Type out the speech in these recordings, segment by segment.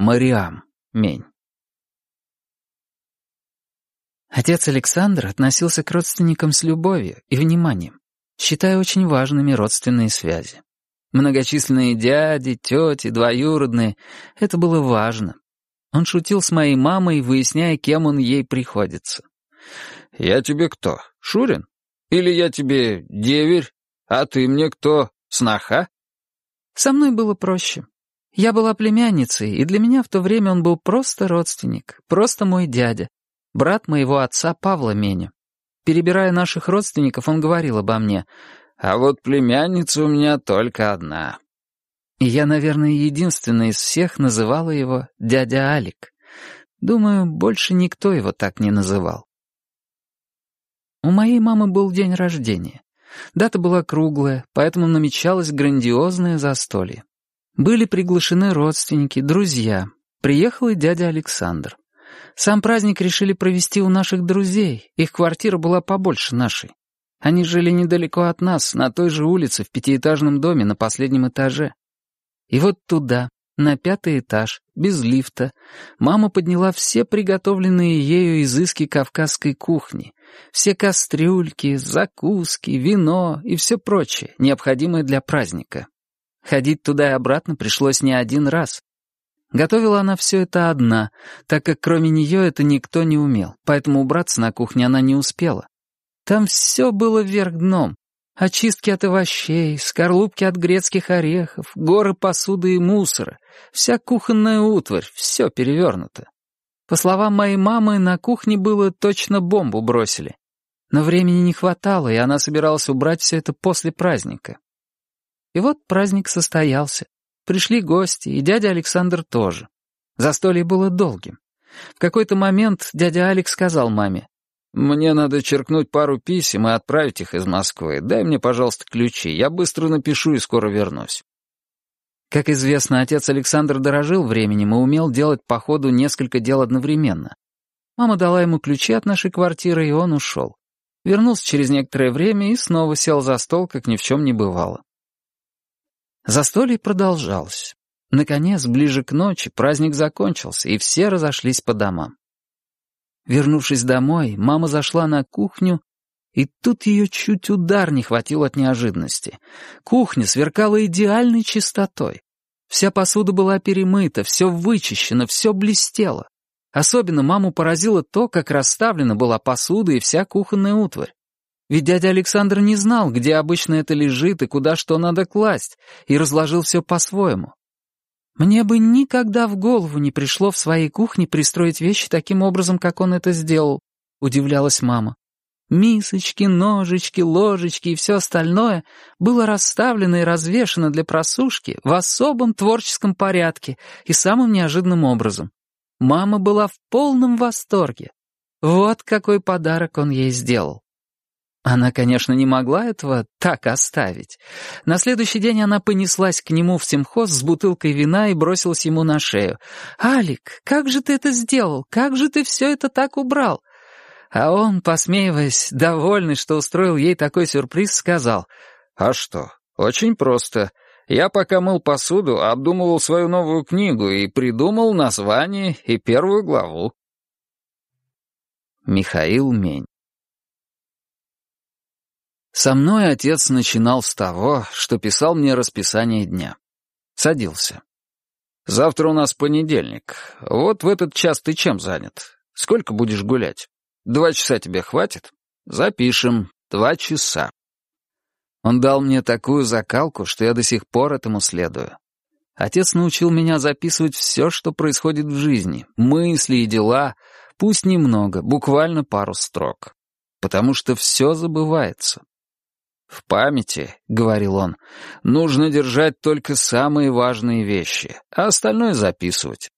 Мариам, Мень. Отец Александр относился к родственникам с любовью и вниманием, считая очень важными родственные связи. Многочисленные дяди, тети, двоюродные — это было важно. Он шутил с моей мамой, выясняя, кем он ей приходится. «Я тебе кто, Шурин? Или я тебе деверь? А ты мне кто, сноха?» Со мной было проще. Я была племянницей, и для меня в то время он был просто родственник, просто мой дядя, брат моего отца Павла Меня. Перебирая наших родственников, он говорил обо мне, «А вот племянница у меня только одна». И я, наверное, единственная из всех называла его дядя Алик. Думаю, больше никто его так не называл. У моей мамы был день рождения. Дата была круглая, поэтому намечалось грандиозное застолье. Были приглашены родственники, друзья. Приехал и дядя Александр. Сам праздник решили провести у наших друзей. Их квартира была побольше нашей. Они жили недалеко от нас, на той же улице, в пятиэтажном доме на последнем этаже. И вот туда, на пятый этаж, без лифта, мама подняла все приготовленные ею изыски кавказской кухни, все кастрюльки, закуски, вино и все прочее, необходимое для праздника. Ходить туда и обратно пришлось не один раз. Готовила она все это одна, так как кроме нее это никто не умел, поэтому убраться на кухне она не успела. Там все было вверх дном. Очистки от овощей, скорлупки от грецких орехов, горы посуды и мусора, вся кухонная утварь, все перевернуто. По словам моей мамы, на кухне было точно бомбу бросили. Но времени не хватало, и она собиралась убрать все это после праздника. И вот праздник состоялся. Пришли гости, и дядя Александр тоже. Застолье было долгим. В какой-то момент дядя Алекс сказал маме, «Мне надо черкнуть пару писем и отправить их из Москвы. Дай мне, пожалуйста, ключи. Я быстро напишу и скоро вернусь». Как известно, отец Александр дорожил временем и умел делать по ходу несколько дел одновременно. Мама дала ему ключи от нашей квартиры, и он ушел. Вернулся через некоторое время и снова сел за стол, как ни в чем не бывало. Застолье продолжалось. Наконец, ближе к ночи, праздник закончился, и все разошлись по домам. Вернувшись домой, мама зашла на кухню, и тут ее чуть удар не хватил от неожиданности. Кухня сверкала идеальной чистотой. Вся посуда была перемыта, все вычищено, все блестело. Особенно маму поразило то, как расставлена была посуда и вся кухонная утварь. Ведь дядя Александр не знал, где обычно это лежит и куда что надо класть, и разложил все по-своему. Мне бы никогда в голову не пришло в своей кухне пристроить вещи таким образом, как он это сделал, удивлялась мама. Мисочки, ножички, ложечки и все остальное было расставлено и развешено для просушки в особом творческом порядке и самым неожиданным образом. Мама была в полном восторге. Вот какой подарок он ей сделал. Она, конечно, не могла этого так оставить. На следующий день она понеслась к нему в симхоз с бутылкой вина и бросилась ему на шею. «Алик, как же ты это сделал? Как же ты все это так убрал?» А он, посмеиваясь, довольный, что устроил ей такой сюрприз, сказал, «А что, очень просто. Я пока мыл посуду, обдумывал свою новую книгу и придумал название и первую главу». Михаил Мень со мной отец начинал с того, что писал мне расписание дня. Садился. «Завтра у нас понедельник. Вот в этот час ты чем занят? Сколько будешь гулять? Два часа тебе хватит? Запишем. Два часа». Он дал мне такую закалку, что я до сих пор этому следую. Отец научил меня записывать все, что происходит в жизни, мысли и дела, пусть немного, буквально пару строк. Потому что все забывается. «В памяти», — говорил он, — «нужно держать только самые важные вещи, а остальное записывать».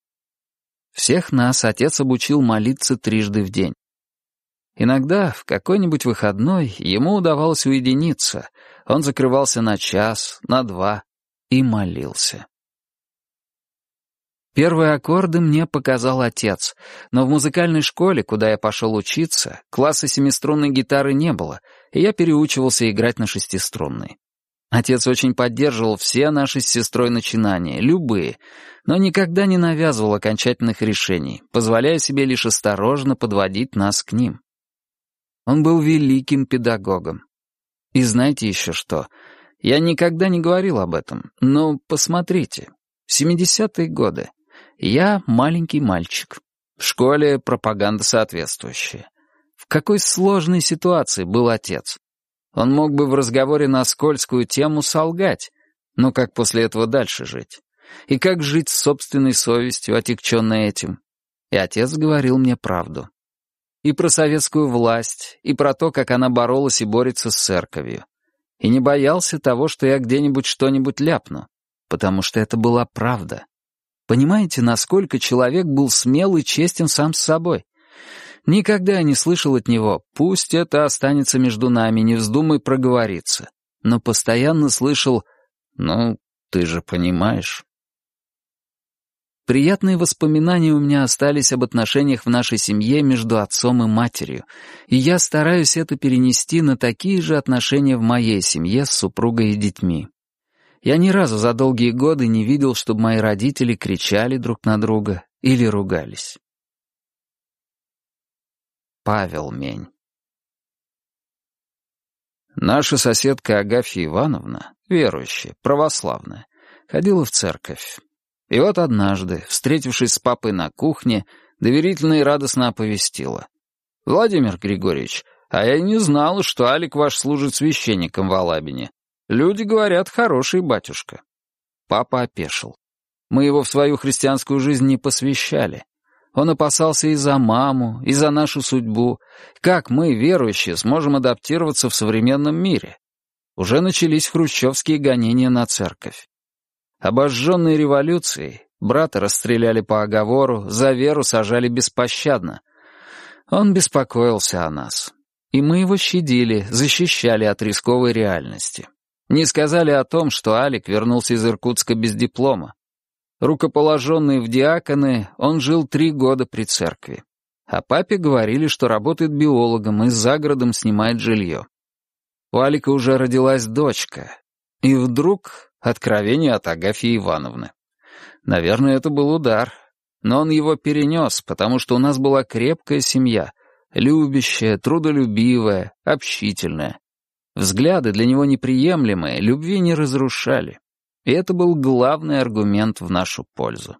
Всех нас отец обучил молиться трижды в день. Иногда, в какой-нибудь выходной, ему удавалось уединиться. Он закрывался на час, на два и молился. Первые аккорды мне показал отец, но в музыкальной школе, куда я пошел учиться, класса семиструнной гитары не было, и я переучивался играть на шестиструнной. Отец очень поддерживал все наши с сестрой начинания, любые, но никогда не навязывал окончательных решений, позволяя себе лишь осторожно подводить нас к ним. Он был великим педагогом. И знаете еще что? Я никогда не говорил об этом, но посмотрите. 70-е годы. Я маленький мальчик. В школе пропаганда соответствующая. В какой сложной ситуации был отец. Он мог бы в разговоре на скользкую тему солгать, но как после этого дальше жить? И как жить с собственной совестью, отягченной этим? И отец говорил мне правду. И про советскую власть, и про то, как она боролась и борется с церковью. И не боялся того, что я где-нибудь что-нибудь ляпну, потому что это была правда. Понимаете, насколько человек был смел и честен сам с собой? Никогда я не слышал от него «пусть это останется между нами, не вздумай проговориться», но постоянно слышал «ну, ты же понимаешь». Приятные воспоминания у меня остались об отношениях в нашей семье между отцом и матерью, и я стараюсь это перенести на такие же отношения в моей семье с супругой и детьми. Я ни разу за долгие годы не видел, чтобы мои родители кричали друг на друга или ругались. Павел Мень Наша соседка Агафья Ивановна, верующая, православная, ходила в церковь. И вот однажды, встретившись с папой на кухне, доверительно и радостно оповестила. «Владимир Григорьевич, а я не знала, что Алик ваш служит священником в Алабине. Люди говорят, хороший батюшка». Папа опешил. Мы его в свою христианскую жизнь не посвящали. Он опасался и за маму, и за нашу судьбу. Как мы, верующие, сможем адаптироваться в современном мире? Уже начались хрущевские гонения на церковь. Обожженные революцией, брата расстреляли по оговору, за веру сажали беспощадно. Он беспокоился о нас. И мы его щадили, защищали от рисковой реальности. Не сказали о том, что Алик вернулся из Иркутска без диплома. Рукоположенный в диаконы, он жил три года при церкви. А папе говорили, что работает биологом и за городом снимает жилье. У Алика уже родилась дочка. И вдруг Откровение от Агафьи Ивановны. Наверное, это был удар. Но он его перенес, потому что у нас была крепкая семья, любящая, трудолюбивая, общительная. Взгляды для него неприемлемые, любви не разрушали. И это был главный аргумент в нашу пользу.